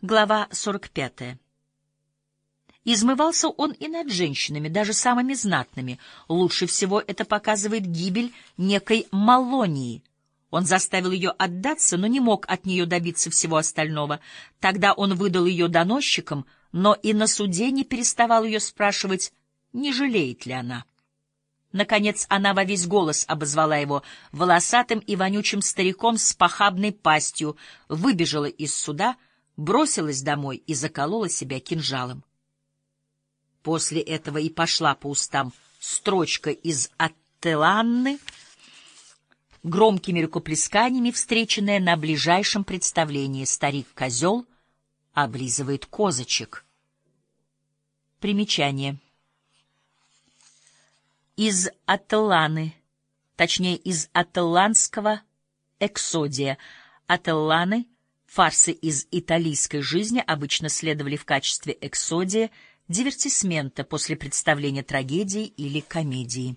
Глава 45. Измывался он и над женщинами, даже самыми знатными. Лучше всего это показывает гибель некой Малонии. Он заставил ее отдаться, но не мог от нее добиться всего остального. Тогда он выдал ее доносчикам, но и на суде не переставал ее спрашивать, не жалеет ли она. Наконец она во весь голос обозвала его волосатым и вонючим стариком с похабной пастью, выбежала из суда, бросилась домой и заколола себя кинжалом. После этого и пошла по устам строчка из Аттеланны, громкими рукоплесканиями встреченная на ближайшем представлении «Старик-козел облизывает козочек». Примечание. Из Аттелланы, точнее, из аттелланского эксодия. Аттелланы, фарсы из италийской жизни, обычно следовали в качестве эксодия — дивертисмента после представления трагедии или комедии.